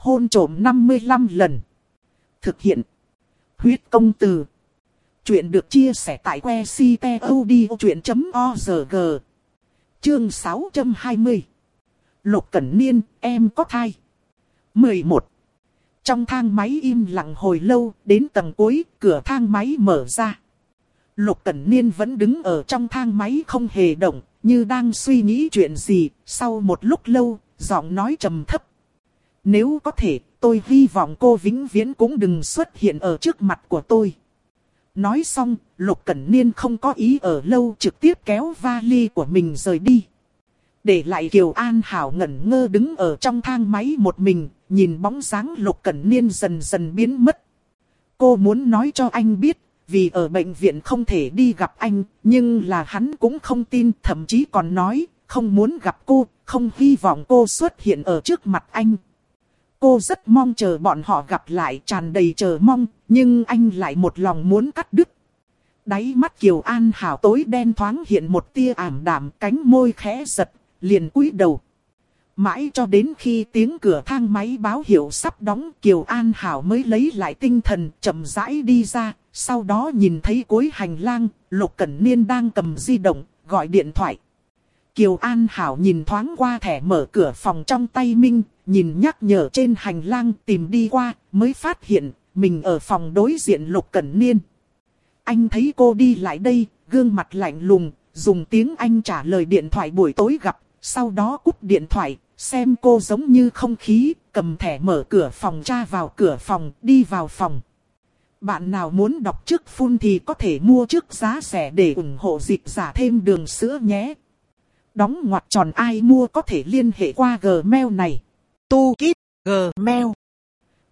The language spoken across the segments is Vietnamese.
hôn trộm 55 lần. Thực hiện. Huyết công từ. Chuyện được chia sẻ tại que ctod.org. Chương 620. Lục Cẩn Niên, em có thai. 11. Trong thang máy im lặng hồi lâu, đến tầng cuối, cửa thang máy mở ra. Lục Cẩn Niên vẫn đứng ở trong thang máy không hề động, như đang suy nghĩ chuyện gì, sau một lúc lâu, giọng nói trầm thấp. Nếu có thể, tôi hy vọng cô vĩnh viễn cũng đừng xuất hiện ở trước mặt của tôi. Nói xong, Lục Cẩn Niên không có ý ở lâu trực tiếp kéo vali của mình rời đi. Để lại Kiều An Hảo ngẩn ngơ đứng ở trong thang máy một mình, nhìn bóng dáng Lục Cẩn Niên dần dần biến mất. Cô muốn nói cho anh biết, vì ở bệnh viện không thể đi gặp anh, nhưng là hắn cũng không tin, thậm chí còn nói, không muốn gặp cô, không hy vọng cô xuất hiện ở trước mặt anh. Cô rất mong chờ bọn họ gặp lại tràn đầy chờ mong, nhưng anh lại một lòng muốn cắt đứt. Đáy mắt Kiều An Hảo tối đen thoáng hiện một tia ảm đạm cánh môi khẽ giật, liền cúi đầu. Mãi cho đến khi tiếng cửa thang máy báo hiệu sắp đóng Kiều An Hảo mới lấy lại tinh thần chậm rãi đi ra, sau đó nhìn thấy cuối hành lang, Lục Cẩn Niên đang cầm di động, gọi điện thoại. Kiều An Hảo nhìn thoáng qua thẻ mở cửa phòng trong tay Minh, nhìn nhắc nhở trên hành lang tìm đi qua, mới phát hiện mình ở phòng đối diện Lục Cẩn Niên. Anh thấy cô đi lại đây, gương mặt lạnh lùng, dùng tiếng Anh trả lời điện thoại buổi tối gặp, sau đó cúp điện thoại, xem cô giống như không khí, cầm thẻ mở cửa phòng tra vào cửa phòng, đi vào phòng. Bạn nào muốn đọc trước phun thì có thể mua trước giá rẻ để ủng hộ dịch giả thêm đường sữa nhé. Đóng ngoặc tròn ai mua có thể liên hệ qua Gmail này. Tu Kít, Gmail.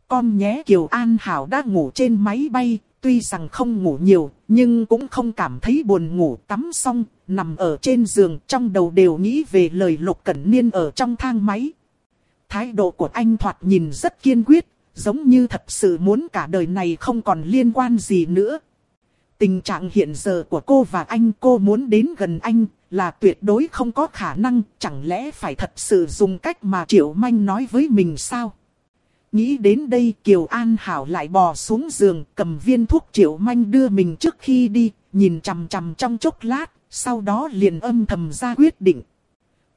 Con nhé Kiều An Hảo đã ngủ trên máy bay, tuy rằng không ngủ nhiều, nhưng cũng không cảm thấy buồn ngủ tắm xong, nằm ở trên giường trong đầu đều nghĩ về lời Lục Cẩn Niên ở trong thang máy. Thái độ của anh thoạt nhìn rất kiên quyết, giống như thật sự muốn cả đời này không còn liên quan gì nữa. Tình trạng hiện giờ của cô và anh cô muốn đến gần anh là tuyệt đối không có khả năng, chẳng lẽ phải thật sự dùng cách mà Triệu Manh nói với mình sao? Nghĩ đến đây Kiều An Hảo lại bò xuống giường cầm viên thuốc Triệu Manh đưa mình trước khi đi, nhìn chằm chằm trong chốc lát, sau đó liền âm thầm ra quyết định.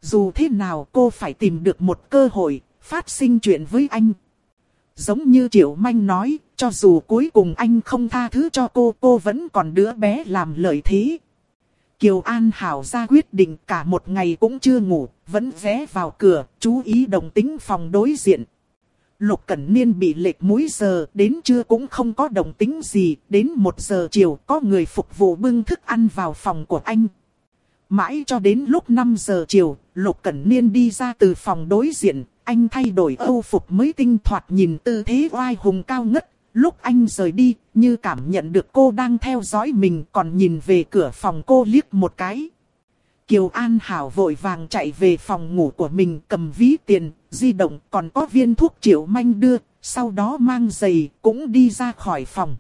Dù thế nào cô phải tìm được một cơ hội, phát sinh chuyện với anh. Giống như Triệu Manh nói, cho dù cuối cùng anh không tha thứ cho cô, cô vẫn còn đứa bé làm lợi thế. Kiều An Hảo ra quyết định cả một ngày cũng chưa ngủ, vẫn ghé vào cửa, chú ý đồng tính phòng đối diện. Lục Cẩn Niên bị lệch múi giờ, đến trưa cũng không có đồng tính gì, đến một giờ chiều có người phục vụ bưng thức ăn vào phòng của anh. Mãi cho đến lúc 5 giờ chiều, Lục Cẩn Niên đi ra từ phòng đối diện, anh thay đổi âu phục mới tinh thoạt nhìn tư thế oai hùng cao ngất. Lúc anh rời đi, như cảm nhận được cô đang theo dõi mình còn nhìn về cửa phòng cô liếc một cái. Kiều An Hảo vội vàng chạy về phòng ngủ của mình cầm ví tiền, di động còn có viên thuốc triệu manh đưa, sau đó mang giày cũng đi ra khỏi phòng.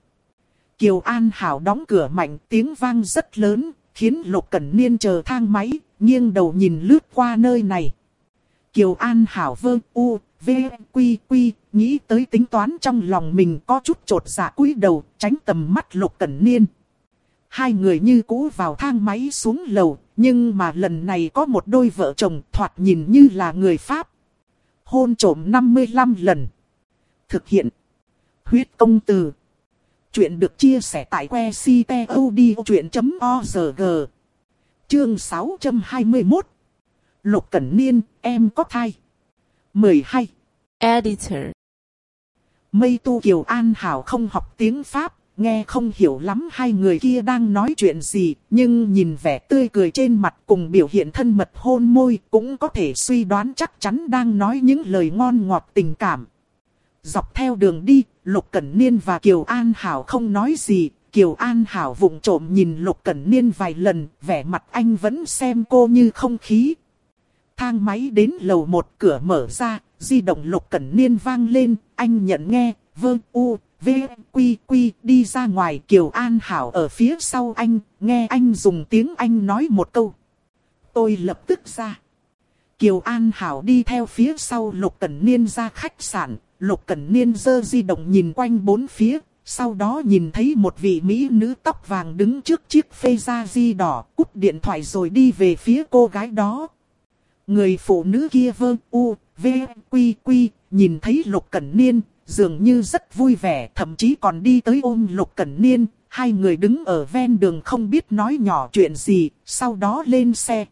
Kiều An Hảo đóng cửa mạnh tiếng vang rất lớn, khiến Lục Cẩn Niên chờ thang máy, nghiêng đầu nhìn lướt qua nơi này. Kiều An Hảo vơ u, v, quy quy, nghĩ tới tính toán trong lòng mình có chút trột dạ cúi đầu, tránh tầm mắt Lục Cẩn Niên. Hai người như cũ vào thang máy xuống lầu, nhưng mà lần này có một đôi vợ chồng thoạt nhìn như là người Pháp. Hôn trổm 55 lần. Thực hiện. Huyết công từ. Chuyện được chia sẻ tại que ctod.org. Chương 621. Lục Cẩn Niên, em có thai. 12. Editor. Mây tu Kiều An Hảo không học tiếng Pháp, nghe không hiểu lắm hai người kia đang nói chuyện gì, nhưng nhìn vẻ tươi cười trên mặt cùng biểu hiện thân mật hôn môi cũng có thể suy đoán chắc chắn đang nói những lời ngon ngọt tình cảm. Dọc theo đường đi, Lục Cẩn Niên và Kiều An Hảo không nói gì, Kiều An Hảo vụng trộm nhìn Lục Cẩn Niên vài lần, vẻ mặt anh vẫn xem cô như không khí. Thang máy đến lầu một cửa mở ra, di động Lục Cẩn Niên vang lên, anh nhận nghe, vương u, v, quy quy đi ra ngoài Kiều An Hảo ở phía sau anh, nghe anh dùng tiếng Anh nói một câu. Tôi lập tức ra. Kiều An Hảo đi theo phía sau Lục Cẩn Niên ra khách sạn, Lục Cẩn Niên giơ di động nhìn quanh bốn phía, sau đó nhìn thấy một vị mỹ nữ tóc vàng đứng trước chiếc phê da di đỏ, cút điện thoại rồi đi về phía cô gái đó. Người phụ nữ kia vơ u, v, quy quy, nhìn thấy Lục Cẩn Niên, dường như rất vui vẻ, thậm chí còn đi tới ôm Lục Cẩn Niên. Hai người đứng ở ven đường không biết nói nhỏ chuyện gì, sau đó lên xe.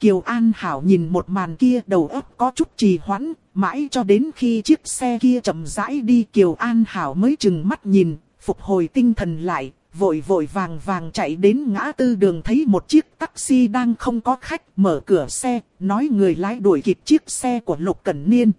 Kiều An Hảo nhìn một màn kia đầu óc có chút trì hoãn, mãi cho đến khi chiếc xe kia chậm rãi đi Kiều An Hảo mới chừng mắt nhìn, phục hồi tinh thần lại, vội vội vàng vàng chạy đến ngã tư đường thấy một chiếc taxi đang không có khách, mở cửa xe, nói người lái đuổi kịp chiếc xe của Lục Cẩn Niên.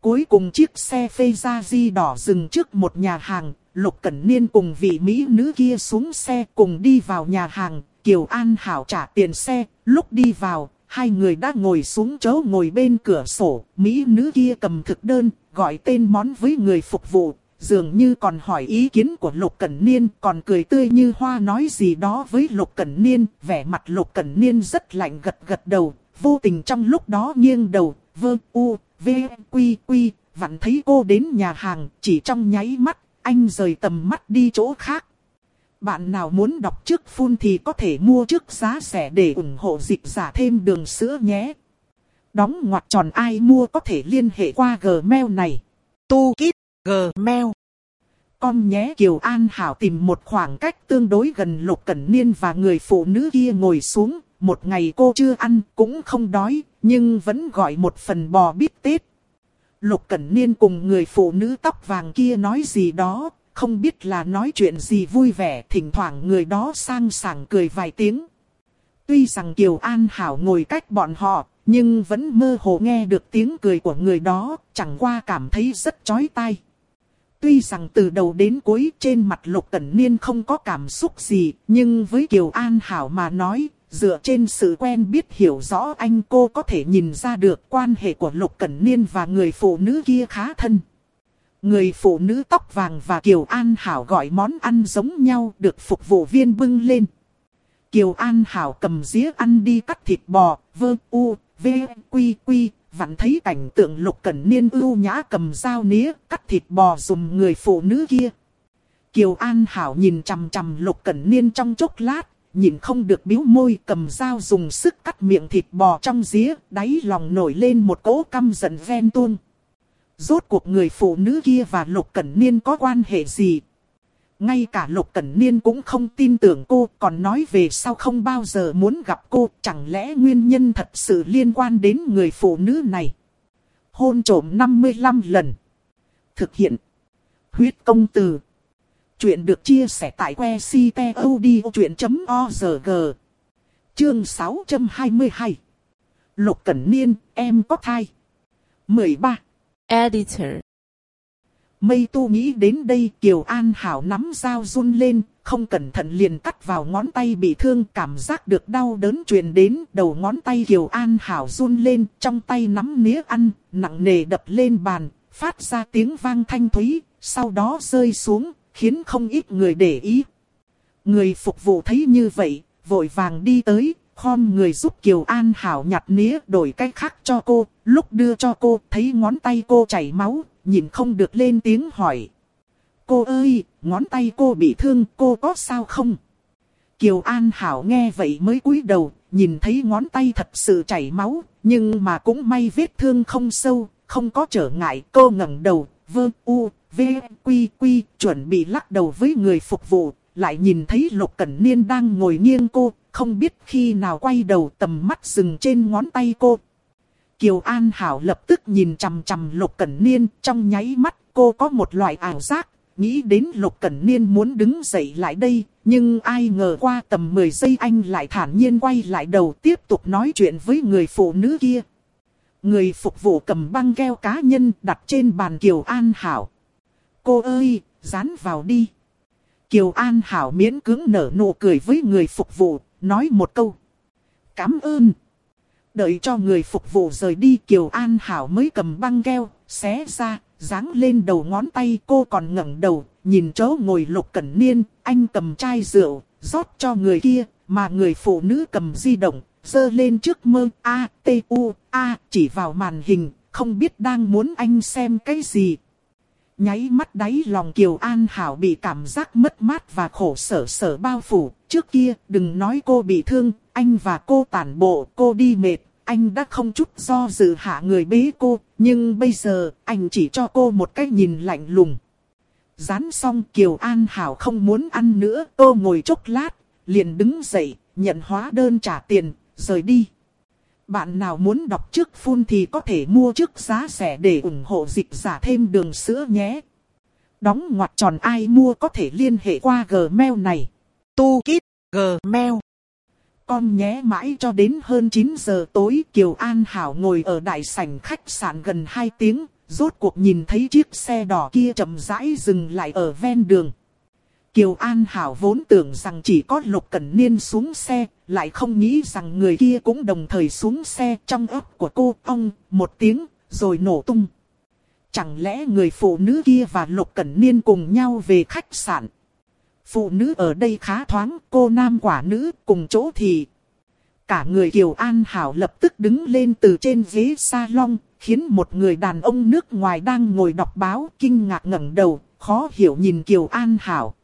Cuối cùng chiếc xe phê ra di đỏ dừng trước một nhà hàng, Lục Cẩn Niên cùng vị Mỹ nữ kia xuống xe cùng đi vào nhà hàng, Kiều An Hảo trả tiền xe, lúc đi vào, hai người đã ngồi xuống chỗ ngồi bên cửa sổ, Mỹ nữ kia cầm thực đơn, gọi tên món với người phục vụ, dường như còn hỏi ý kiến của Lục Cẩn Niên, còn cười tươi như hoa nói gì đó với Lục Cẩn Niên, vẻ mặt Lục Cẩn Niên rất lạnh gật gật đầu, vô tình trong lúc đó nghiêng đầu, vơ u, v, quy quy, vặn thấy cô đến nhà hàng, chỉ trong nháy mắt, anh rời tầm mắt đi chỗ khác. Bạn nào muốn đọc trước phun thì có thể mua trước giá rẻ để ủng hộ dịch giả thêm đường sữa nhé. Đóng ngoặc tròn ai mua có thể liên hệ qua Gmail này. Tu Kít Gmail. Con nhé Kiều An Hảo tìm một khoảng cách tương đối gần Lục Cẩn Niên và người phụ nữ kia ngồi xuống. Một ngày cô chưa ăn cũng không đói, nhưng vẫn gọi một phần bò bít tết. Lục Cẩn Niên cùng người phụ nữ tóc vàng kia nói gì đó, không biết là nói chuyện gì vui vẻ, thỉnh thoảng người đó sang sảng cười vài tiếng. Tuy rằng Kiều An Hảo ngồi cách bọn họ, nhưng vẫn mơ hồ nghe được tiếng cười của người đó, chẳng qua cảm thấy rất chói tai. Tuy rằng từ đầu đến cuối trên mặt Lục Cẩn Niên không có cảm xúc gì, nhưng với Kiều An Hảo mà nói, dựa trên sự quen biết hiểu rõ anh cô có thể nhìn ra được quan hệ của Lục Cẩn Niên và người phụ nữ kia khá thân. Người phụ nữ tóc vàng và Kiều An Hảo gọi món ăn giống nhau được phục vụ viên bưng lên. Kiều An Hảo cầm dĩa ăn đi cắt thịt bò, vơ u, v, quy quy, vặn thấy cảnh tượng lục cẩn niên ưu nhã cầm dao nĩa, cắt thịt bò dùng người phụ nữ kia. Kiều An Hảo nhìn chằm chằm lục cẩn niên trong chốc lát, nhìn không được biếu môi cầm dao dùng sức cắt miệng thịt bò trong dĩa, đáy lòng nổi lên một cỗ căm giận ven tuôn. Rốt cuộc người phụ nữ kia và Lục Cẩn Niên có quan hệ gì? Ngay cả Lục Cẩn Niên cũng không tin tưởng cô, còn nói về sau không bao giờ muốn gặp cô, chẳng lẽ nguyên nhân thật sự liên quan đến người phụ nữ này? Hôn trổm 55 lần. Thực hiện. Huyết công từ. Chuyện được chia sẻ tại que ctod.org. Chương 622. Lục Cẩn Niên, em có thai. 13. Editor. Mây tu nghĩ đến đây Kiều An Hảo nắm dao run lên, không cẩn thận liền cắt vào ngón tay bị thương cảm giác được đau đớn truyền đến đầu ngón tay Kiều An Hảo run lên trong tay nắm nĩa ăn, nặng nề đập lên bàn, phát ra tiếng vang thanh thúy, sau đó rơi xuống, khiến không ít người để ý. Người phục vụ thấy như vậy, vội vàng đi tới, khom người giúp Kiều An Hảo nhặt nĩa đổi cái khác cho cô, lúc đưa cho cô thấy ngón tay cô chảy máu, nhìn không được lên tiếng hỏi. Cô ơi, ngón tay cô bị thương, cô có sao không? Kiều An Hảo nghe vậy mới cúi đầu, nhìn thấy ngón tay thật sự chảy máu, nhưng mà cũng may vết thương không sâu, không có trở ngại. Cô ngẩng đầu, vơ u, v, quy quy, chuẩn bị lắc đầu với người phục vụ, lại nhìn thấy Lục Cẩn Niên đang ngồi nghiêng cô, không biết khi nào quay đầu tầm mắt dừng trên ngón tay cô. Kiều An Hảo lập tức nhìn chằm chằm Lục Cẩn Niên, trong nháy mắt cô có một loại ảo giác, nghĩ đến Lục Cẩn Niên muốn đứng dậy lại đây, nhưng ai ngờ qua tầm 10 giây anh lại thản nhiên quay lại đầu tiếp tục nói chuyện với người phụ nữ kia. Người phục vụ cầm băng keo cá nhân đặt trên bàn Kiều An Hảo. Cô ơi, dán vào đi. Kiều An Hảo miễn cưỡng nở nụ cười với người phục vụ, nói một câu. Cảm ơn. Đợi cho người phục vụ rời đi Kiều An Hảo mới cầm băng keo, xé ra, dáng lên đầu ngón tay cô còn ngẩng đầu, nhìn chỗ ngồi lục cẩn niên, anh cầm chai rượu, rót cho người kia, mà người phụ nữ cầm di động, dơ lên trước mơ A, T, U, A, chỉ vào màn hình, không biết đang muốn anh xem cái gì. Nháy mắt đáy lòng Kiều An Hảo bị cảm giác mất mát và khổ sở sở bao phủ. Trước kia đừng nói cô bị thương, anh và cô tản bộ, cô đi mệt. Anh đã không chút do dự hạ người bế cô, nhưng bây giờ anh chỉ cho cô một cái nhìn lạnh lùng. Dán xong Kiều An Hảo không muốn ăn nữa, cô ngồi chốc lát, liền đứng dậy, nhận hóa đơn trả tiền, rời đi. Bạn nào muốn đọc trước phun thì có thể mua trước giá rẻ để ủng hộ dịch giả thêm đường sữa nhé. Đóng ngoặc tròn ai mua có thể liên hệ qua Gmail này. Tu Kít Gmail. Con nhé mãi cho đến hơn 9 giờ tối, Kiều An Hảo ngồi ở đại sảnh khách sạn gần 2 tiếng. Rốt cuộc nhìn thấy chiếc xe đỏ kia chậm rãi dừng lại ở ven đường. Kiều An Hảo vốn tưởng rằng chỉ có Lục Cẩn Niên xuống xe, lại không nghĩ rằng người kia cũng đồng thời xuống xe trong ấp của cô ông, một tiếng, rồi nổ tung. Chẳng lẽ người phụ nữ kia và Lục Cẩn Niên cùng nhau về khách sạn? Phụ nữ ở đây khá thoáng, cô nam quả nữ cùng chỗ thì... Cả người Kiều An Hảo lập tức đứng lên từ trên ghế salon, khiến một người đàn ông nước ngoài đang ngồi đọc báo kinh ngạc ngẩng đầu, khó hiểu nhìn Kiều An Hảo.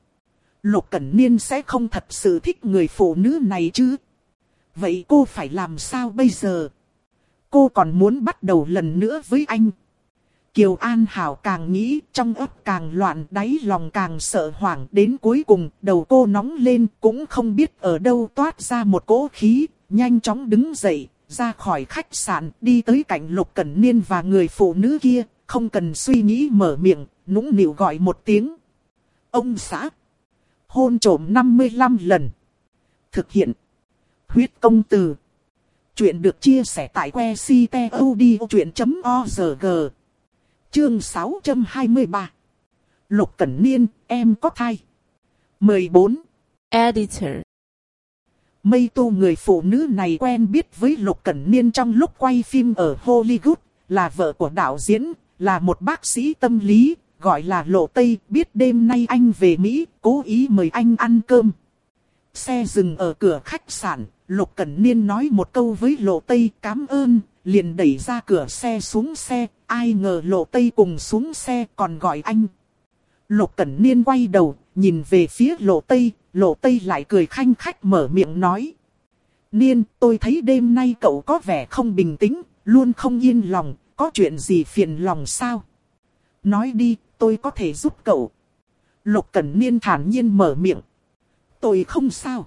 Lục Cẩn Niên sẽ không thật sự thích người phụ nữ này chứ. Vậy cô phải làm sao bây giờ? Cô còn muốn bắt đầu lần nữa với anh. Kiều An Hảo càng nghĩ trong ấp càng loạn đáy lòng càng sợ hoảng đến cuối cùng đầu cô nóng lên cũng không biết ở đâu toát ra một cỗ khí, nhanh chóng đứng dậy, ra khỏi khách sạn đi tới cạnh Lục Cẩn Niên và người phụ nữ kia, không cần suy nghĩ mở miệng, nũng nịu gọi một tiếng. Ông xã hôn trổm 55 lần. Thực hiện. Huyết công từ. Chuyện được chia sẻ tại que ctod.org. Chương 623. Lục Cẩn Niên, em có thai. 14. Editor. Mây tu người phụ nữ này quen biết với Lục Cẩn Niên trong lúc quay phim ở Hollywood, là vợ của đạo diễn, là một bác sĩ tâm lý, gọi là lộ tây, biết đêm nay anh về Mỹ, cố ý mời anh ăn cơm. Xe dừng ở cửa khách sạn, Lục Cẩn Niên nói một câu với lộ tây cảm ơn, liền đẩy ra cửa xe xuống xe, ai ngờ lộ tây cùng xuống xe còn gọi anh. Lục Cẩn Niên quay đầu, nhìn về phía lộ tây, lộ tây lại cười khanh khách mở miệng nói. Niên, tôi thấy đêm nay cậu có vẻ không bình tĩnh, luôn không yên lòng, có chuyện gì phiền lòng sao? Nói đi, tôi có thể giúp cậu. Lục Cẩn Niên thản nhiên mở miệng. Tôi không sao.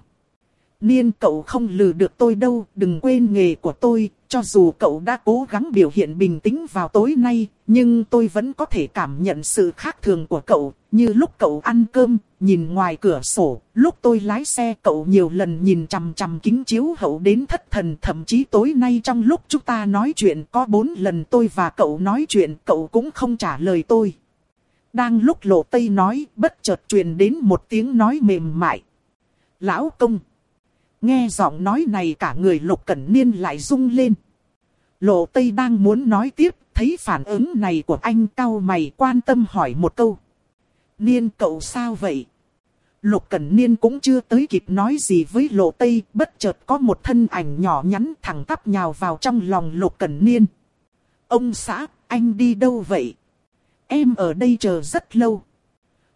Niên cậu không lừa được tôi đâu, đừng quên nghề của tôi, cho dù cậu đã cố gắng biểu hiện bình tĩnh vào tối nay, nhưng tôi vẫn có thể cảm nhận sự khác thường của cậu, như lúc cậu ăn cơm, nhìn ngoài cửa sổ, lúc tôi lái xe cậu nhiều lần nhìn chằm chằm kính chiếu hậu đến thất thần, thậm chí tối nay trong lúc chúng ta nói chuyện có bốn lần tôi và cậu nói chuyện, cậu cũng không trả lời tôi. Đang lúc lộ tây nói, bất chợt truyền đến một tiếng nói mềm mại. Lão công. Nghe giọng nói này cả người lục cẩn niên lại rung lên. Lộ tây đang muốn nói tiếp, thấy phản ứng này của anh cao mày quan tâm hỏi một câu. Niên cậu sao vậy? Lục Cẩn Niên cũng chưa tới kịp nói gì với Lộ Tây, bất chợt có một thân ảnh nhỏ nhắn thẳng tắp nhào vào trong lòng Lục Cẩn Niên. Ông xã, anh đi đâu vậy? Em ở đây chờ rất lâu.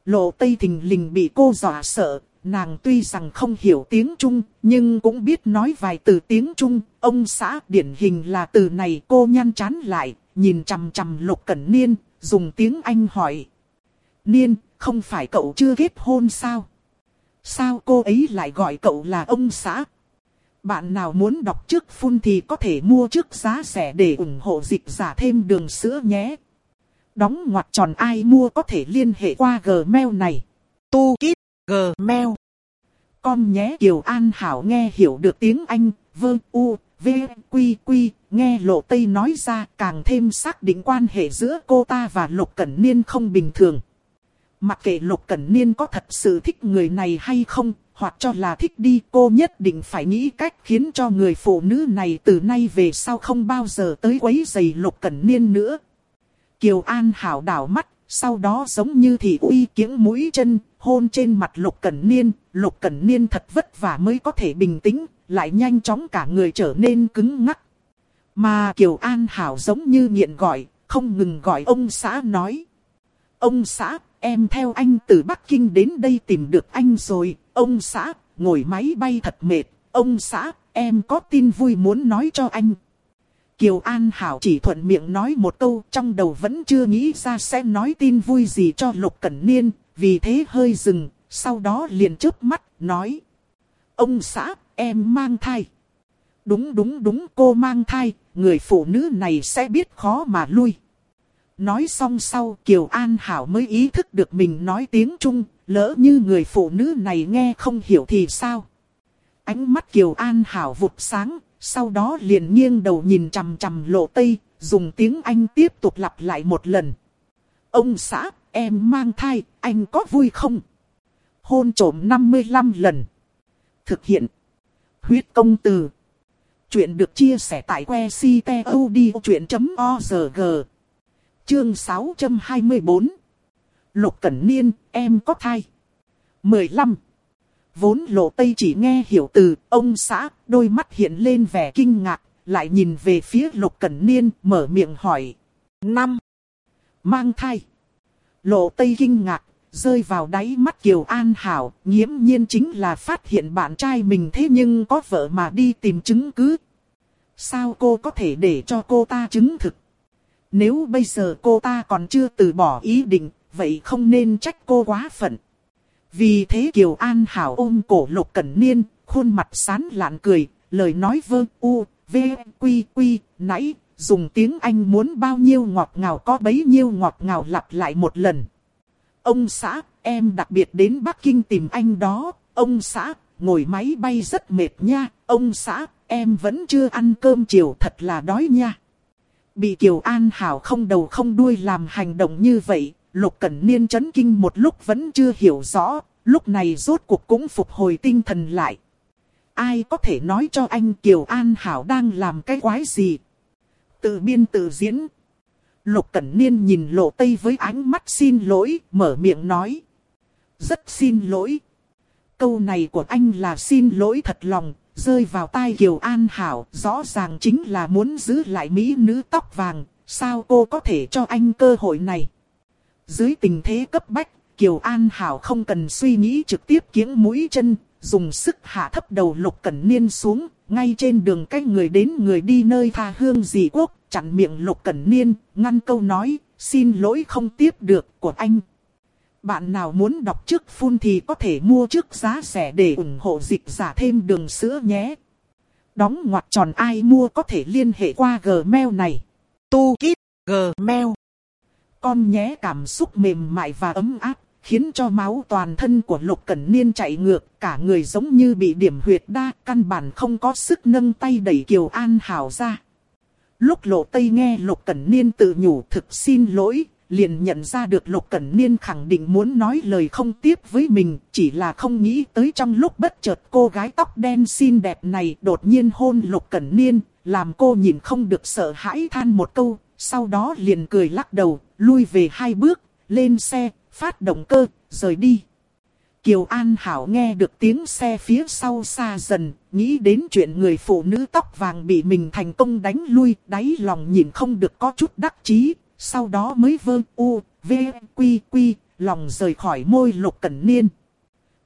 Lộ Tây thình lình bị cô dọa sợ, nàng tuy rằng không hiểu tiếng Trung, nhưng cũng biết nói vài từ tiếng Trung. Ông xã điển hình là từ này cô nhăn chán lại, nhìn chằm chằm Lục Cẩn Niên, dùng tiếng Anh hỏi. Niên, không phải cậu chưa kết hôn sao? Sao cô ấy lại gọi cậu là ông xã? Bạn nào muốn đọc trước phun thì có thể mua trước giá rẻ để ủng hộ dịch giả thêm đường sữa nhé. Đóng ngoặc tròn ai mua có thể liên hệ qua Gmail này. Tu Kít Gmail. Con nhé Kiều An Hảo nghe hiểu được tiếng Anh, vơ u, v, quy quy, nghe lộ tây nói ra càng thêm xác định quan hệ giữa cô ta và Lục Cẩn Niên không bình thường. Mặc kệ Lục Cẩn Niên có thật sự thích người này hay không, hoặc cho là thích đi cô nhất định phải nghĩ cách khiến cho người phụ nữ này từ nay về sau không bao giờ tới quấy giày Lục Cẩn Niên nữa. Kiều An hảo đảo mắt, sau đó giống như thị uy kiếng mũi chân, hôn trên mặt Lục Cẩn Niên, Lục Cẩn Niên thật vất vả mới có thể bình tĩnh, lại nhanh chóng cả người trở nên cứng ngắc. Mà Kiều An Hảo giống như nghiện gọi, không ngừng gọi ông xã nói. Ông xã, em theo anh từ Bắc Kinh đến đây tìm được anh rồi. Ông xã, ngồi máy bay thật mệt. Ông xã, em có tin vui muốn nói cho anh. Kiều An Hảo chỉ thuận miệng nói một câu trong đầu vẫn chưa nghĩ ra sẽ nói tin vui gì cho Lục Cẩn Niên, vì thế hơi dừng, sau đó liền chớp mắt, nói. Ông xã, em mang thai. Đúng đúng đúng cô mang thai, người phụ nữ này sẽ biết khó mà lui. Nói xong sau Kiều An Hảo mới ý thức được mình nói tiếng Trung, lỡ như người phụ nữ này nghe không hiểu thì sao. Ánh mắt Kiều An Hảo vụt sáng, sau đó liền nghiêng đầu nhìn chằm chằm lộ tây, dùng tiếng Anh tiếp tục lặp lại một lần. Ông xã, em mang thai, anh có vui không? Hôn trổm 55 lần. Thực hiện. Huyết công từ. Chuyện được chia sẻ tại que ctod.org. Chương 624. Lục Cẩn Niên, em có thai. 15. Vốn lộ tây chỉ nghe hiểu từ ông xã, đôi mắt hiện lên vẻ kinh ngạc, lại nhìn về phía Lục Cẩn Niên, mở miệng hỏi. Năm. Mang thai. Lộ tây kinh ngạc, rơi vào đáy mắt Kiều An Hảo, nghiễm nhiên chính là phát hiện bạn trai mình thế nhưng có vợ mà đi tìm chứng cứ. Sao cô có thể để cho cô ta chứng thực? Nếu bây giờ cô ta còn chưa từ bỏ ý định, vậy không nên trách cô quá phận. Vì thế Kiều An Hảo ôm cổ Lục Cẩn Niên, khuôn mặt sán lạn cười, lời nói vơ u, v, quy quy, nãy, dùng tiếng Anh muốn bao nhiêu ngọt ngào có bấy nhiêu ngọt ngào lặp lại một lần. Ông xã, em đặc biệt đến Bắc Kinh tìm anh đó, ông xã, ngồi máy bay rất mệt nha, ông xã, em vẫn chưa ăn cơm chiều thật là đói nha. Bị Kiều An Hảo không đầu không đuôi làm hành động như vậy, Lục Cẩn Niên chấn kinh một lúc vẫn chưa hiểu rõ, lúc này rốt cuộc cũng phục hồi tinh thần lại. Ai có thể nói cho anh Kiều An Hảo đang làm cái quái gì? Tự biên tự diễn. Lục Cẩn Niên nhìn lộ tây với ánh mắt xin lỗi, mở miệng nói. Rất xin lỗi. Câu này của anh là xin lỗi thật lòng, rơi vào tai Kiều An Hảo, rõ ràng chính là muốn giữ lại mỹ nữ tóc vàng, sao cô có thể cho anh cơ hội này? Dưới tình thế cấp bách, Kiều An Hảo không cần suy nghĩ trực tiếp kiếng mũi chân, dùng sức hạ thấp đầu Lục Cẩn Niên xuống, ngay trên đường cách người đến người đi nơi tha hương dị quốc, chặn miệng Lục Cẩn Niên, ngăn câu nói, xin lỗi không tiếp được của anh. Bạn nào muốn đọc trước phun thì có thể mua trước giá rẻ để ủng hộ dịch giả thêm đường sữa nhé. Đóng ngoặc tròn ai mua có thể liên hệ qua Gmail này. Tu Kít Gmail. Con nhé cảm xúc mềm mại và ấm áp, khiến cho máu toàn thân của Lục Cẩn Niên chạy ngược, cả người giống như bị điểm huyệt đa, căn bản không có sức nâng tay đẩy Kiều An Hảo ra. Lúc lộ tây nghe Lục Cẩn Niên tự nhủ thực xin lỗi, liền nhận ra được Lục Cẩn Niên khẳng định muốn nói lời không tiếp với mình, chỉ là không nghĩ tới trong lúc bất chợt cô gái tóc đen xinh đẹp này đột nhiên hôn Lục Cẩn Niên, làm cô nhìn không được sợ hãi than một câu, sau đó liền cười lắc đầu, lui về hai bước, lên xe, phát động cơ, rời đi. Kiều An Hảo nghe được tiếng xe phía sau xa dần, nghĩ đến chuyện người phụ nữ tóc vàng bị mình thành công đánh lui, đáy lòng nhìn không được có chút đắc chí, sau đó mới vơ u, v, quy quy, lòng rời khỏi môi lục cẩn niên.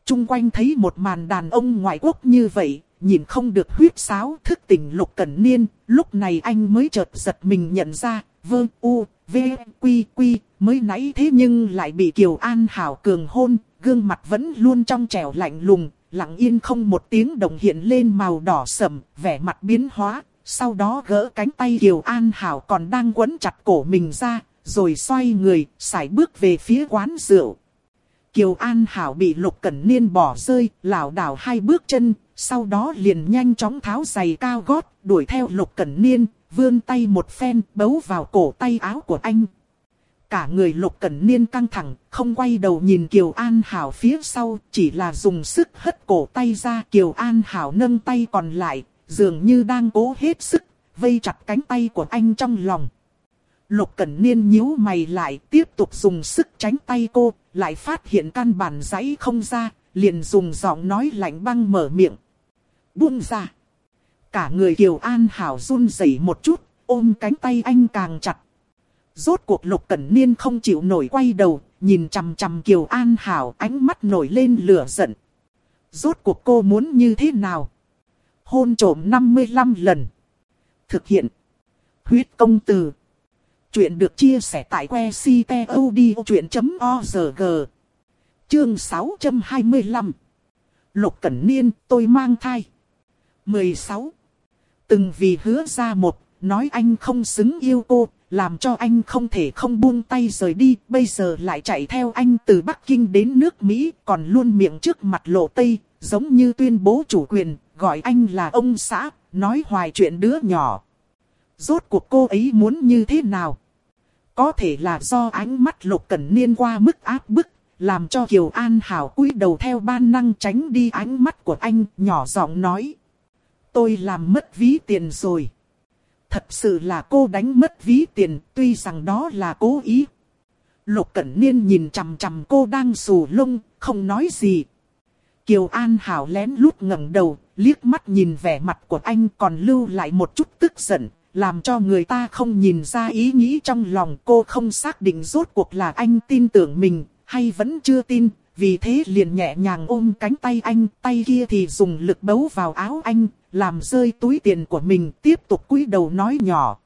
Trung quanh thấy một màn đàn ông ngoại quốc như vậy, nhìn không được huyết sáo thức tỉnh lục cẩn niên, lúc này anh mới chợt giật mình nhận ra, vơ u, v, quy quy, mới nãy thế nhưng lại bị Kiều An Hảo cường hôn, gương mặt vẫn luôn trong trẻo lạnh lùng, lặng yên không một tiếng đồng hiện lên màu đỏ sầm, vẻ mặt biến hóa, sau đó gỡ cánh tay Kiều An Hảo còn đang quấn chặt cổ mình ra, rồi xoay người, sải bước về phía quán rượu. Kiều An Hảo bị Lục Cẩn Niên bỏ rơi, lảo đảo hai bước chân, sau đó liền nhanh chóng tháo giày cao gót, đuổi theo Lục Cẩn Niên, vươn tay một phen, bấu vào cổ tay áo của anh. Cả người Lục Cẩn Niên căng thẳng, không quay đầu nhìn Kiều An Hảo phía sau, chỉ là dùng sức hất cổ tay ra. Kiều An Hảo nâng tay còn lại, dường như đang cố hết sức, vây chặt cánh tay của anh trong lòng. Lục Cẩn Niên nhíu mày lại, tiếp tục dùng sức tránh tay cô, lại phát hiện căn bản giấy không ra, liền dùng giọng nói lạnh băng mở miệng. Buông ra. cả người Kiều An Hảo run rẩy một chút, ôm cánh tay anh càng chặt. Rốt cuộc Lục Cẩn Niên không chịu nổi quay đầu, nhìn chằm chằm Kiều An Hảo ánh mắt nổi lên lửa giận. Rốt cuộc cô muốn như thế nào? Hôn trổm 55 lần. Thực hiện. Huyết công từ. Chuyện được chia sẻ tại que ctod.org. Chương 625. Lục Cẩn Niên, tôi mang thai. 16. Từng vì hứa ra một, nói anh không xứng yêu cô, làm cho anh không thể không buông tay rời đi, bây giờ lại chạy theo anh từ Bắc Kinh đến nước Mỹ, còn luôn miệng trước mặt lộ Tây, giống như tuyên bố chủ quyền, gọi anh là ông xã, nói hoài chuyện đứa nhỏ. Rốt cuộc cô ấy muốn như thế nào? Có thể là do ánh mắt lục cẩn niên qua mức áp bức, làm cho Kiều An Hảo cúi đầu theo ban năng tránh đi ánh mắt của anh, nhỏ giọng nói. Tôi làm mất ví tiền rồi. Thật sự là cô đánh mất ví tiền, tuy rằng đó là cố ý. Lục Cẩn Niên nhìn chằm chằm cô đang sù lông, không nói gì. Kiều An Hảo lén lút ngẩng đầu, liếc mắt nhìn vẻ mặt của anh còn lưu lại một chút tức giận, làm cho người ta không nhìn ra ý nghĩ trong lòng. Cô không xác định rốt cuộc là anh tin tưởng mình, hay vẫn chưa tin, vì thế liền nhẹ nhàng ôm cánh tay anh, tay kia thì dùng lực bấu vào áo anh, làm rơi túi tiền của mình, tiếp tục cúi đầu nói nhỏ.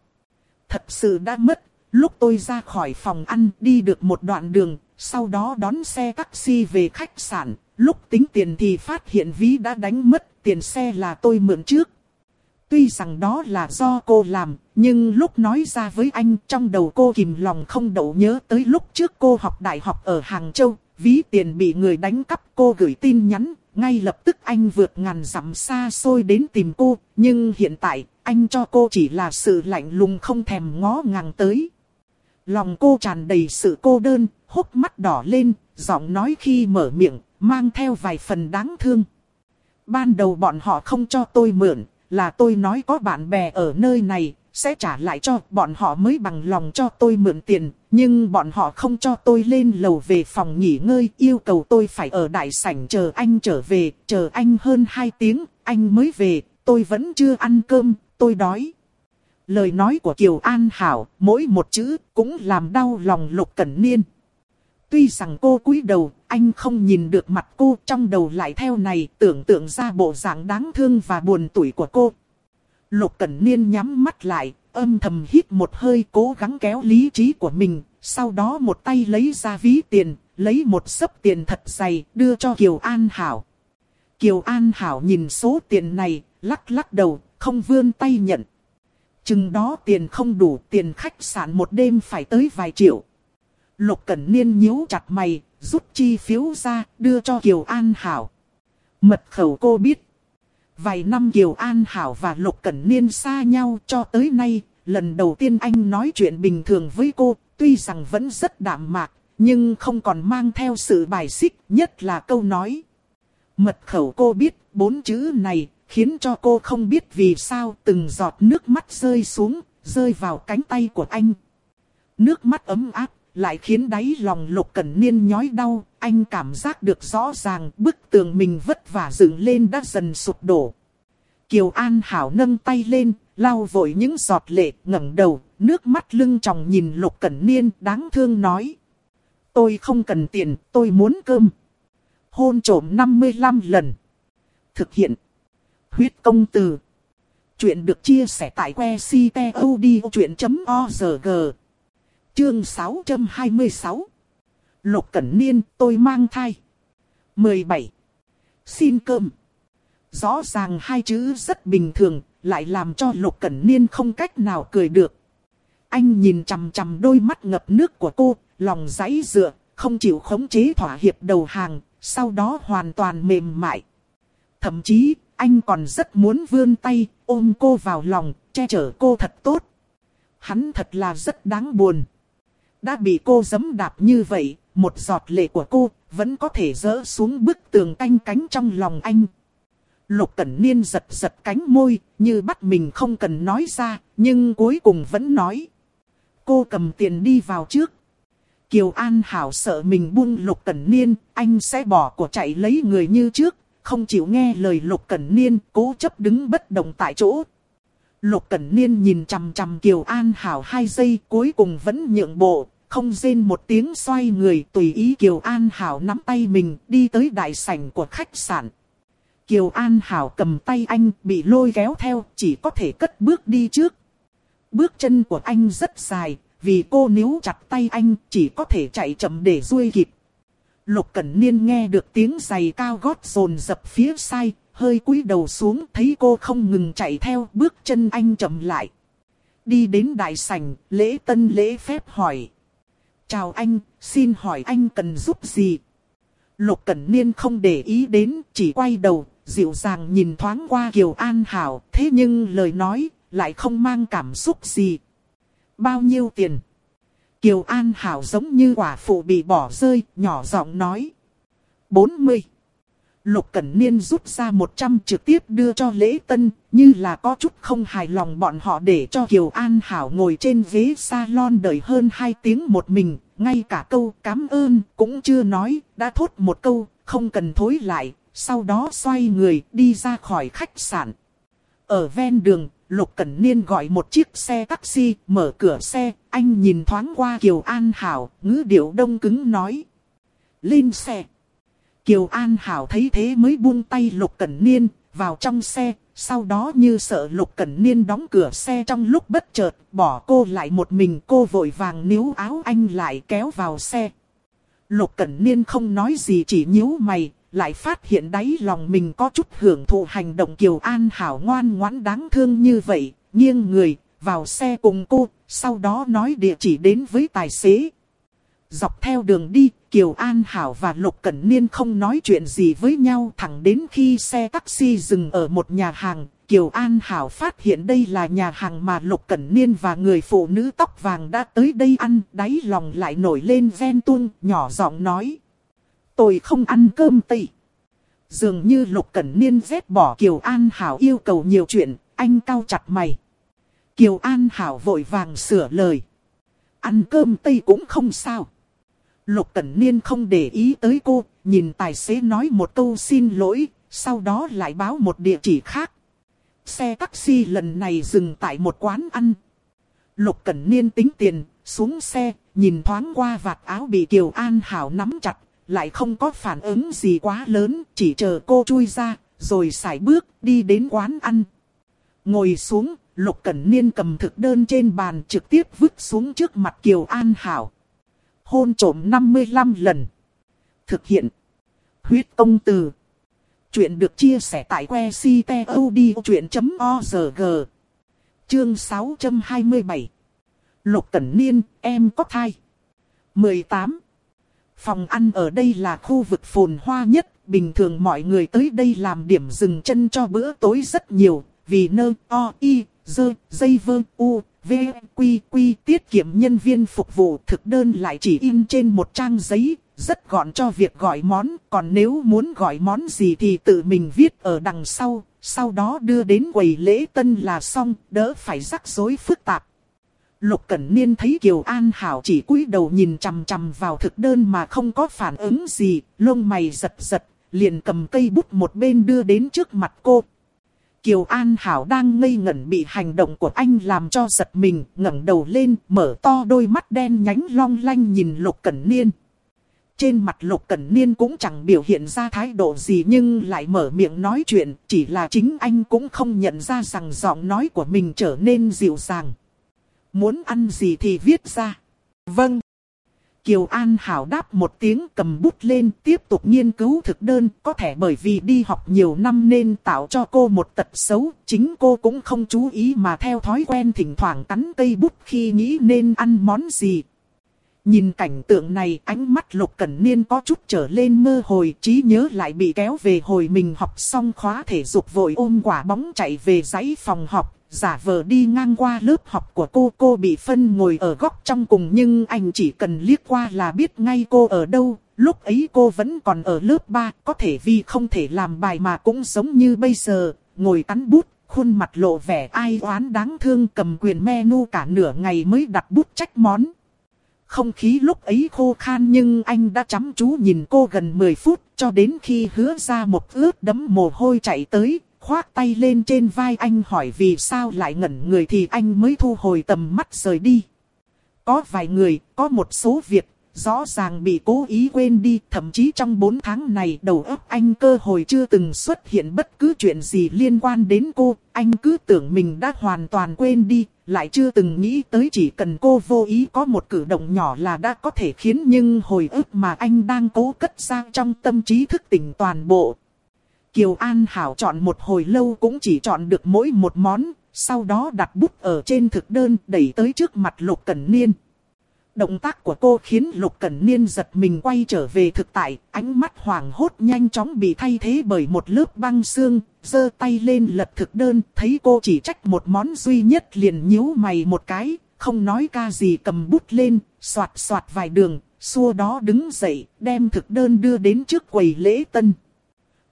Thật sự đã mất, lúc tôi ra khỏi phòng ăn đi được một đoạn đường, sau đó đón xe taxi về khách sạn, lúc tính tiền thì phát hiện ví đã đánh mất, tiền xe là tôi mượn trước. Tuy rằng đó là do cô làm, nhưng lúc nói ra với anh trong đầu cô kìm lòng không đậu nhớ tới lúc trước cô học đại học ở Hàng Châu, ví tiền bị người đánh cắp cô gửi tin nhắn, ngay lập tức anh vượt ngàn dặm xa xôi đến tìm cô, nhưng hiện tại anh cho cô chỉ là sự lạnh lùng không thèm ngó ngàng tới. Lòng cô tràn đầy sự cô đơn, hốc mắt đỏ lên, giọng nói khi mở miệng, mang theo vài phần đáng thương. Ban đầu bọn họ không cho tôi mượn, là tôi nói có bạn bè ở nơi này, sẽ trả lại cho bọn họ mới bằng lòng cho tôi mượn tiền, nhưng bọn họ không cho tôi lên lầu về phòng nghỉ ngơi, yêu cầu tôi phải ở đại sảnh chờ anh trở về, chờ anh hơn 2 tiếng, anh mới về, tôi vẫn chưa ăn cơm, tôi đói. Lời nói của Kiều An Hảo, mỗi một chữ cũng làm đau lòng Lục Cẩn Niên. Tuy rằng cô cúi đầu, anh không nhìn được mặt cô trong đầu lại theo này tưởng tượng ra bộ dạng đáng thương và buồn tuổi của cô. Lục Cẩn Niên nhắm mắt lại, âm thầm hít một hơi cố gắng kéo lý trí của mình, sau đó một tay lấy ra ví tiền, lấy một sấp tiền thật dày đưa cho Kiều An Hảo. Kiều An Hảo nhìn số tiền này, lắc lắc đầu, không vươn tay nhận. Chừng đó tiền không đủ tiền khách sạn một đêm phải tới vài triệu. Lục Cẩn Niên nhíu chặt mày, rút chi phiếu ra, đưa cho Kiều An Hảo. Mật khẩu cô biết. Vài năm Kiều An Hảo và Lục Cẩn Niên xa nhau cho tới nay, lần đầu tiên anh nói chuyện bình thường với cô, tuy rằng vẫn rất đạm mạc, nhưng không còn mang theo sự bài xích, nhất là câu nói. Mật khẩu cô biết, bốn chữ này, khiến cho cô không biết vì sao từng giọt nước mắt rơi xuống, rơi vào cánh tay của anh. Nước mắt ấm áp, lại khiến đáy lòng lục cẩn niên nhói đau, anh cảm giác được rõ ràng bức tường mình vất vả dựng lên đã dần sụp đổ. Kiều An Hảo nâng tay lên, lau vội những giọt lệ, ngẩng đầu, nước mắt lưng tròng nhìn lục cẩn niên đáng thương nói. Tôi không cần tiền, tôi muốn cơm. Hôn trổm 55 lần. Thực hiện. Huyết công từ. Chuyện được chia sẻ tại que ctod.org. Chương 626 Lục Cẩn Niên, tôi mang thai. 17 Xin cơm. Rõ ràng hai chữ rất bình thường, Lại làm cho Lục Cẩn Niên không cách nào cười được. Anh nhìn chằm chằm đôi mắt ngập nước của cô, Lòng giấy dựa Không chịu khống chế thỏa hiệp đầu hàng, Sau đó hoàn toàn mềm mại. Thậm chí, anh còn rất muốn vươn tay, ôm cô vào lòng, Che chở cô thật tốt. Hắn thật là rất đáng buồn đã bị cô giấm đạp như vậy, một giọt lệ của cô vẫn có thể rỡ xuống bức tường canh cánh trong lòng anh. Lục Cẩn Niên giật giật cánh môi, như bắt mình không cần nói ra, nhưng cuối cùng vẫn nói. Cô cầm tiền đi vào trước. Kiều An Hảo sợ mình buông Lục Cẩn Niên, anh sẽ bỏ của chạy lấy người như trước, không chịu nghe lời Lục Cẩn Niên, cố chấp đứng bất động tại chỗ. Lục Cẩn Niên nhìn chằm chằm Kiều An Hảo hai giây cuối cùng vẫn nhượng bộ, không rên một tiếng xoay người tùy ý Kiều An Hảo nắm tay mình đi tới đại sảnh của khách sạn. Kiều An Hảo cầm tay anh bị lôi kéo theo chỉ có thể cất bước đi trước. Bước chân của anh rất dài, vì cô níu chặt tay anh chỉ có thể chạy chậm để duy kịp. Lục Cẩn Niên nghe được tiếng giày cao gót rồn dập phía sai, hơi cúi đầu xuống thấy cô không ngừng chạy theo bước chân anh chậm lại. Đi đến đại sảnh, lễ tân lễ phép hỏi. Chào anh, xin hỏi anh cần giúp gì? Lục Cẩn Niên không để ý đến, chỉ quay đầu, dịu dàng nhìn thoáng qua Kiều An Hảo, thế nhưng lời nói lại không mang cảm xúc gì. Bao nhiêu tiền? Kiều An Hảo giống như quả phụ bị bỏ rơi, nhỏ giọng nói. 40. Lục Cẩn Niên rút ra 100 trực tiếp đưa cho lễ tân, như là có chút không hài lòng bọn họ để cho Kiều An Hảo ngồi trên ghế salon đợi hơn 2 tiếng một mình, ngay cả câu cảm ơn cũng chưa nói, đã thốt một câu, không cần thối lại, sau đó xoay người đi ra khỏi khách sạn. Ở ven đường, Lục Cẩn Niên gọi một chiếc xe taxi, mở cửa xe, anh nhìn thoáng qua Kiều An Hảo, ngữ điệu đông cứng nói. Lên xe. Kiều An Hảo thấy thế mới buông tay Lục Cẩn Niên, vào trong xe, sau đó như sợ Lục Cẩn Niên đóng cửa xe trong lúc bất chợt, bỏ cô lại một mình cô vội vàng níu áo anh lại kéo vào xe. Lục Cẩn Niên không nói gì chỉ nhíu mày, lại phát hiện đáy lòng mình có chút hưởng thụ hành động Kiều An Hảo ngoan ngoãn đáng thương như vậy, nghiêng người, vào xe cùng cô, sau đó nói địa chỉ đến với tài xế. Dọc theo đường đi, Kiều An Hảo và Lục Cẩn Niên không nói chuyện gì với nhau thẳng đến khi xe taxi dừng ở một nhà hàng. Kiều An Hảo phát hiện đây là nhà hàng mà Lục Cẩn Niên và người phụ nữ tóc vàng đã tới đây ăn, đáy lòng lại nổi lên ven tuôn, nhỏ giọng nói. Tôi không ăn cơm tây. Dường như Lục Cẩn Niên vết bỏ Kiều An Hảo yêu cầu nhiều chuyện, anh cau chặt mày. Kiều An Hảo vội vàng sửa lời. Ăn cơm Tây cũng không sao. Lục Cẩn Niên không để ý tới cô, nhìn tài xế nói một câu xin lỗi, sau đó lại báo một địa chỉ khác. Xe taxi lần này dừng tại một quán ăn. Lục Cẩn Niên tính tiền, xuống xe, nhìn thoáng qua vạt áo bị Kiều An Hảo nắm chặt, lại không có phản ứng gì quá lớn, chỉ chờ cô chui ra, rồi xài bước đi đến quán ăn. Ngồi xuống, Lục Cẩn Niên cầm thực đơn trên bàn trực tiếp vứt xuống trước mặt Kiều An Hảo. Hôn trổm 55 lần. Thực hiện. Huyết công từ. Chuyện được chia sẻ tại que ctod.org. Chương 627. Lục Cẩn Niên, em có thai. 18. Phòng ăn ở đây là khu vực phồn hoa nhất, bình thường mọi người tới đây làm điểm dừng chân cho bữa tối rất nhiều, vì nơ, o, y, dơ, dây vơ, u, v, quy, quy tiết kiệm nhân viên phục vụ thực đơn lại chỉ in trên một trang giấy, rất gọn cho việc gọi món, còn nếu muốn gọi món gì thì tự mình viết ở đằng sau, sau đó đưa đến quầy lễ tân là xong, đỡ phải rắc rối phức tạp. Lục Cẩn Niên thấy Kiều An Hảo chỉ cúi đầu nhìn chằm chằm vào thực đơn mà không có phản ứng gì, lông mày giật giật, liền cầm cây bút một bên đưa đến trước mặt cô. Kiều An Hảo đang ngây ngẩn bị hành động của anh làm cho giật mình, ngẩng đầu lên, mở to đôi mắt đen nhánh long lanh nhìn Lục Cẩn Niên. Trên mặt Lục Cẩn Niên cũng chẳng biểu hiện ra thái độ gì nhưng lại mở miệng nói chuyện, chỉ là chính anh cũng không nhận ra rằng giọng nói của mình trở nên dịu dàng muốn ăn gì thì viết ra. Vâng. Kiều An Hảo đáp một tiếng cầm bút lên tiếp tục nghiên cứu thực đơn, có thể bởi vì đi học nhiều năm nên tạo cho cô một tật xấu, chính cô cũng không chú ý mà theo thói quen thỉnh thoảng cắn cây bút khi nghĩ nên ăn món gì. Nhìn cảnh tượng này ánh mắt Lục Cẩn Niên có chút trở lên mơ hồi trí nhớ lại bị kéo về hồi mình học xong khóa thể dục vội ôm quả bóng chạy về giấy phòng học giả vờ đi ngang qua lớp học của cô. Cô bị phân ngồi ở góc trong cùng nhưng anh chỉ cần liếc qua là biết ngay cô ở đâu. Lúc ấy cô vẫn còn ở lớp 3, có thể vì không thể làm bài mà cũng giống như bây giờ, ngồi cắn bút, khuôn mặt lộ vẻ ai oán đáng thương cầm quyền menu cả nửa ngày mới đặt bút trách món. không khí lúc ấy khô khan nhưng anh đã chăm chú nhìn cô gần 10 phút cho đến khi hứa ra một ướt đấm mồ hôi chạy tới, khoác tay lên trên vai anh hỏi vì sao lại ngẩn người thì anh mới thu hồi tầm mắt rời đi. Có vài người, có một số việc, rõ ràng bị cố ý quên đi, thậm chí trong 4 tháng này đầu óc anh cơ hội chưa từng xuất hiện bất cứ chuyện gì liên quan đến cô, anh cứ tưởng mình đã hoàn toàn quên đi, lại chưa từng nghĩ tới chỉ cần cô vô ý có một cử động nhỏ là đã có thể khiến nhưng hồi ức mà anh đang cố cất ra trong tâm trí thức tỉnh toàn bộ. Kiều An Hảo chọn một hồi lâu cũng chỉ chọn được mỗi một món, sau đó đặt bút ở trên thực đơn đẩy tới trước mặt Lục Cẩn Niên. Động tác của cô khiến Lục Cẩn Niên giật mình quay trở về thực tại, ánh mắt hoảng hốt nhanh chóng bị thay thế bởi một lớp băng xương, giơ tay lên lật thực đơn, thấy cô chỉ trách một món duy nhất liền nhíu mày một cái, không nói ca gì cầm bút lên, soạt soạt vài đường, xua đó đứng dậy, đem thực đơn đưa đến trước quầy lễ tân.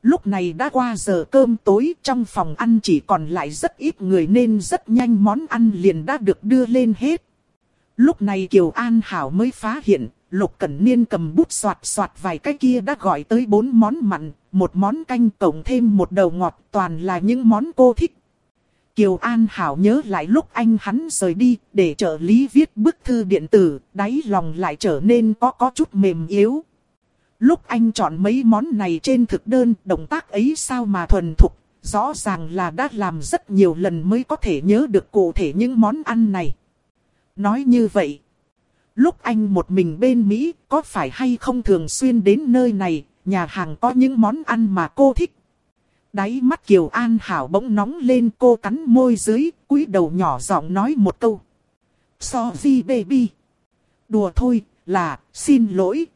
Lúc này đã qua giờ cơm tối trong phòng ăn chỉ còn lại rất ít người nên rất nhanh món ăn liền đã được đưa lên hết. Lúc này Kiều An Hảo mới phá hiện, Lục Cẩn Niên cầm bút soạt soạt vài cái kia đã gọi tới bốn món mặn, một món canh cộng thêm một đầu ngọt toàn là những món cô thích. Kiều An Hảo nhớ lại lúc anh hắn rời đi để trợ lý viết bức thư điện tử, đáy lòng lại trở nên có có chút mềm yếu. Lúc anh chọn mấy món này trên thực đơn, động tác ấy sao mà thuần thục, rõ ràng là đã làm rất nhiều lần mới có thể nhớ được cụ thể những món ăn này. Nói như vậy, lúc anh một mình bên Mỹ có phải hay không thường xuyên đến nơi này, nhà hàng có những món ăn mà cô thích. Đáy mắt Kiều An Hảo bỗng nóng lên cô cắn môi dưới, cúi đầu nhỏ giọng nói một câu. Sorry baby. Đùa thôi, là, xin lỗi.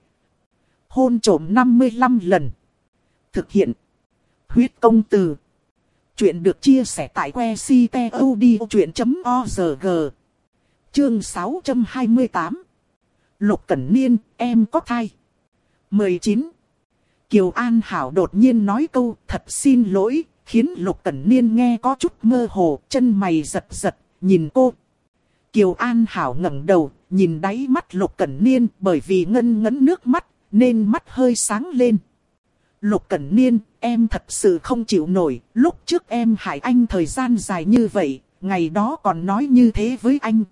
Hôn trổm 55 lần. Thực hiện. Huyết công từ. Chuyện được chia sẻ tại que ctod.org. Chương 628 Lục Cẩn Niên, em có thai. 19. Kiều An Hảo đột nhiên nói câu thật xin lỗi, khiến Lục Cẩn Niên nghe có chút mơ hồ, chân mày giật giật, nhìn cô. Kiều An Hảo ngẩng đầu, nhìn đáy mắt Lục Cẩn Niên bởi vì ngân ngấn nước mắt, nên mắt hơi sáng lên. Lục Cẩn Niên, em thật sự không chịu nổi, lúc trước em hại anh thời gian dài như vậy, ngày đó còn nói như thế với anh.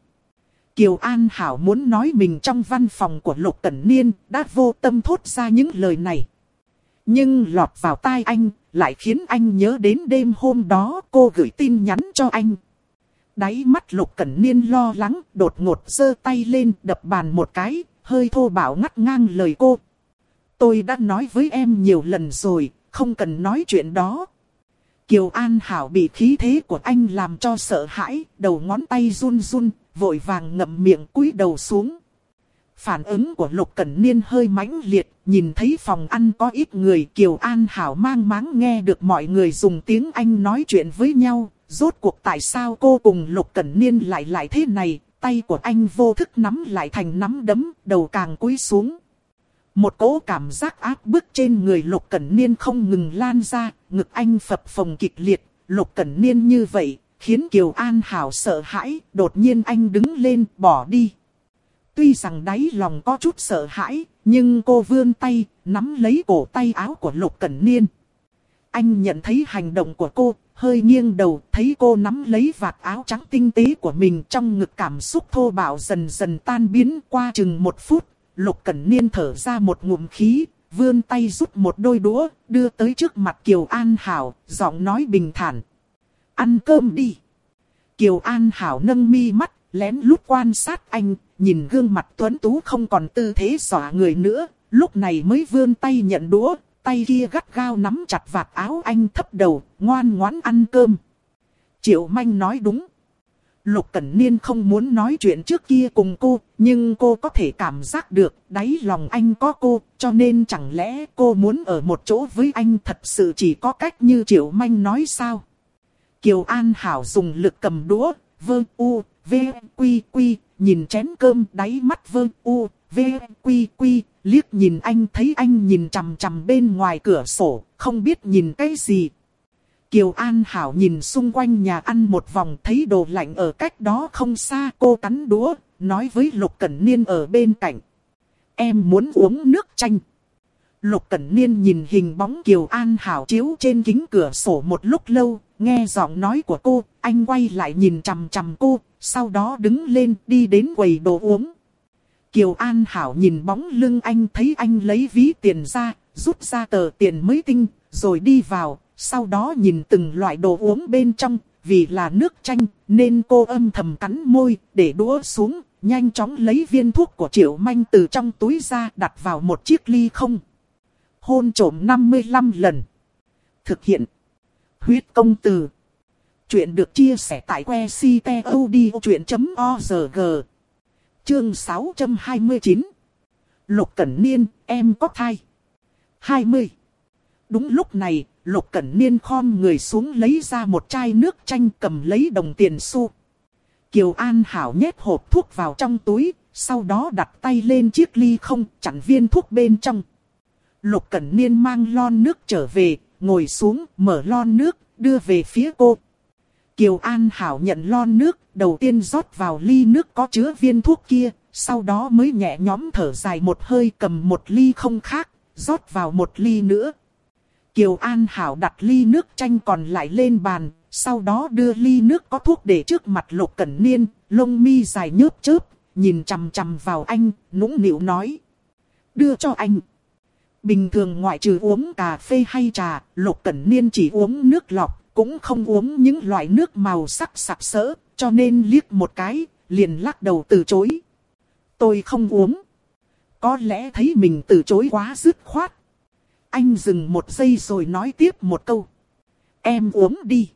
Kiều An Hảo muốn nói mình trong văn phòng của Lục Cẩn Niên đã vô tâm thốt ra những lời này. Nhưng lọt vào tai anh, lại khiến anh nhớ đến đêm hôm đó cô gửi tin nhắn cho anh. Đáy mắt Lục Cẩn Niên lo lắng, đột ngột giơ tay lên đập bàn một cái, hơi thô bạo ngắt ngang lời cô. Tôi đã nói với em nhiều lần rồi, không cần nói chuyện đó. Kiều An Hảo bị khí thế của anh làm cho sợ hãi, đầu ngón tay run run, vội vàng ngậm miệng cúi đầu xuống. Phản ứng của Lục Cẩn Niên hơi mãnh liệt, nhìn thấy phòng ăn có ít người Kiều An Hảo mang máng nghe được mọi người dùng tiếng Anh nói chuyện với nhau. Rốt cuộc tại sao cô cùng Lục Cẩn Niên lại lại thế này, tay của anh vô thức nắm lại thành nắm đấm, đầu càng cúi xuống. Một cỗ cảm giác áp bức trên người Lục Cẩn Niên không ngừng lan ra, ngực anh phập phồng kịch liệt, Lục Cẩn Niên như vậy, khiến Kiều An Hảo sợ hãi, đột nhiên anh đứng lên bỏ đi. Tuy rằng đáy lòng có chút sợ hãi, nhưng cô vươn tay, nắm lấy cổ tay áo của Lục Cẩn Niên. Anh nhận thấy hành động của cô, hơi nghiêng đầu, thấy cô nắm lấy vạt áo trắng tinh tế của mình trong ngực cảm xúc thô bạo dần dần tan biến qua chừng một phút. Lục Cẩn Niên thở ra một ngụm khí, vươn tay rút một đôi đũa, đưa tới trước mặt Kiều An Hảo, giọng nói bình thản. Ăn cơm đi. Kiều An Hảo nâng mi mắt, lén lút quan sát anh, nhìn gương mặt tuấn tú không còn tư thế xỏa người nữa, lúc này mới vươn tay nhận đũa, tay kia gắt gao nắm chặt vạt áo anh thấp đầu, ngoan ngoãn ăn cơm. Triệu Manh nói đúng. Lục Cẩn Niên không muốn nói chuyện trước kia cùng cô, nhưng cô có thể cảm giác được đáy lòng anh có cô, cho nên chẳng lẽ cô muốn ở một chỗ với anh thật sự chỉ có cách như Triệu Manh nói sao? Kiều An Hảo dùng lực cầm đũa, vơ u, v, quy quy, nhìn chén cơm đáy mắt vơ u, v, quy quy, liếc nhìn anh thấy anh nhìn chằm chằm bên ngoài cửa sổ, không biết nhìn cái gì. Kiều An Hảo nhìn xung quanh nhà ăn một vòng thấy đồ lạnh ở cách đó không xa cô cắn đũa, nói với Lục Cẩn Niên ở bên cạnh. Em muốn uống nước chanh. Lục Cẩn Niên nhìn hình bóng Kiều An Hảo chiếu trên kính cửa sổ một lúc lâu, nghe giọng nói của cô, anh quay lại nhìn chằm chằm cô, sau đó đứng lên đi đến quầy đồ uống. Kiều An Hảo nhìn bóng lưng anh thấy anh lấy ví tiền ra, rút ra tờ tiền mới tinh, rồi đi vào, sau đó nhìn từng loại đồ uống bên trong, vì là nước chanh, nên cô âm thầm cắn môi, để đũa xuống, nhanh chóng lấy viên thuốc của Triệu Manh từ trong túi ra đặt vào một chiếc ly không. Hôn trổm 55 lần. Thực hiện. Huyết công từ. Chuyện được chia sẻ tại que ctod.org. Chương 629. Lục Cẩn Niên, em có thai. 20. Đúng lúc này, Lục Cẩn Niên khom người xuống lấy ra một chai nước chanh cầm lấy đồng tiền xu. Kiều An Hảo nhét hộp thuốc vào trong túi, sau đó đặt tay lên chiếc ly không chặn viên thuốc bên trong. Lục Cẩn Niên mang lon nước trở về, ngồi xuống, mở lon nước, đưa về phía cô. Kiều An Hảo nhận lon nước, đầu tiên rót vào ly nước có chứa viên thuốc kia, sau đó mới nhẹ nhõm thở dài một hơi cầm một ly không khác, rót vào một ly nữa. Kiều An Hảo đặt ly nước chanh còn lại lên bàn, sau đó đưa ly nước có thuốc để trước mặt Lục Cẩn Niên, lông mi dài nhớp chớp, nhìn chằm chằm vào anh, nũng nịu nói. Đưa cho anh. Bình thường ngoại trừ uống cà phê hay trà, Lục Cẩn Niên chỉ uống nước lọc, cũng không uống những loại nước màu sắc sặc sỡ, cho nên liếc một cái, liền lắc đầu từ chối. Tôi không uống. Có lẽ thấy mình từ chối quá dứt khoát. Anh dừng một giây rồi nói tiếp một câu. Em uống đi.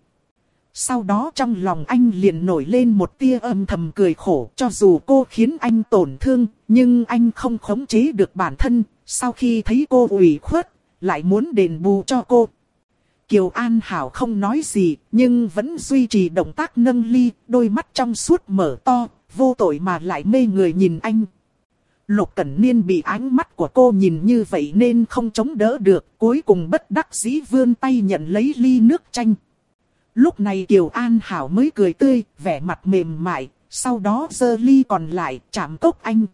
Sau đó trong lòng anh liền nổi lên một tia âm thầm cười khổ cho dù cô khiến anh tổn thương, nhưng anh không khống chế được bản thân, sau khi thấy cô ủy khuất, lại muốn đền bù cho cô. Kiều An Hảo không nói gì, nhưng vẫn duy trì động tác nâng ly, đôi mắt trong suốt mở to, vô tội mà lại mê người nhìn anh. Lục Cẩn Niên bị ánh mắt của cô nhìn như vậy nên không chống đỡ được, cuối cùng bất đắc dĩ vươn tay nhận lấy ly nước chanh. Lúc này Kiều An Hảo mới cười tươi, vẻ mặt mềm mại, sau đó dơ ly còn lại chạm cốc anh.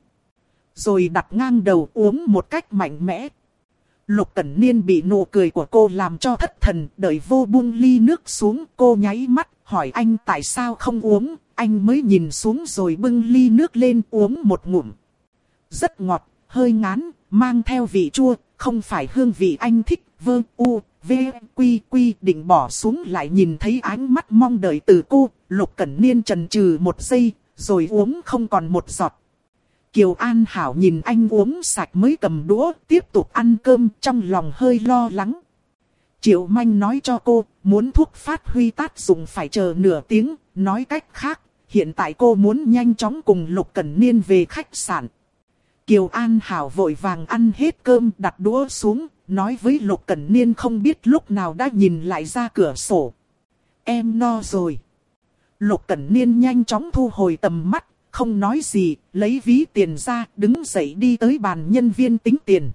Rồi đặt ngang đầu uống một cách mạnh mẽ. Lục Cẩn Niên bị nụ cười của cô làm cho thất thần, đợi vô buông ly nước xuống, cô nháy mắt, hỏi anh tại sao không uống, anh mới nhìn xuống rồi bưng ly nước lên uống một ngụm. Rất ngọt, hơi ngán, mang theo vị chua, không phải hương vị anh thích, vơ u, v, quy quy định bỏ xuống lại nhìn thấy ánh mắt mong đợi từ cô, Lục Cẩn Niên trần trừ một giây, rồi uống không còn một giọt. Kiều An Hảo nhìn anh uống sạch mới cầm đũa, tiếp tục ăn cơm trong lòng hơi lo lắng. Triệu Manh nói cho cô, muốn thuốc phát huy tác dụng phải chờ nửa tiếng, nói cách khác, hiện tại cô muốn nhanh chóng cùng Lục Cẩn Niên về khách sạn. Kiều An Hảo vội vàng ăn hết cơm đặt đũa xuống, nói với Lục Cẩn Niên không biết lúc nào đã nhìn lại ra cửa sổ. Em no rồi. Lục Cẩn Niên nhanh chóng thu hồi tầm mắt, không nói gì, lấy ví tiền ra, đứng dậy đi tới bàn nhân viên tính tiền.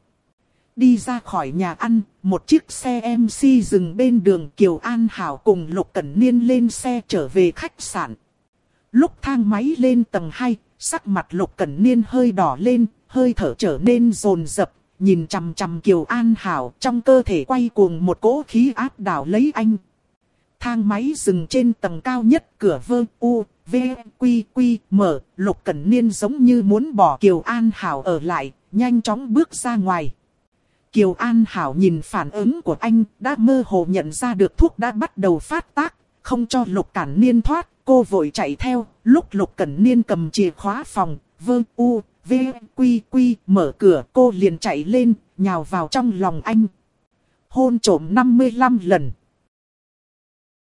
Đi ra khỏi nhà ăn, một chiếc xe MC dừng bên đường Kiều An Hảo cùng Lục Cẩn Niên lên xe trở về khách sạn. Lúc thang máy lên tầng 2, sắc mặt Lục Cẩn Niên hơi đỏ lên, hơi thở trở nên rồn rập, nhìn chằm chằm Kiều An Hảo trong cơ thể quay cuồng một cỗ khí áp đảo lấy anh. Thang máy dừng trên tầng cao nhất cửa vơ u, v, quy quy, mở, Lục Cẩn Niên giống như muốn bỏ Kiều An Hảo ở lại, nhanh chóng bước ra ngoài. Kiều An Hảo nhìn phản ứng của anh, đã mơ hồ nhận ra được thuốc đã bắt đầu phát tác, không cho Lục cản Niên thoát, cô vội chạy theo, lúc Lục Cẩn Niên cầm chìa khóa phòng, vơ u, v, quy quy, mở cửa cô liền chạy lên, nhào vào trong lòng anh. Hôn trổm 55 lần.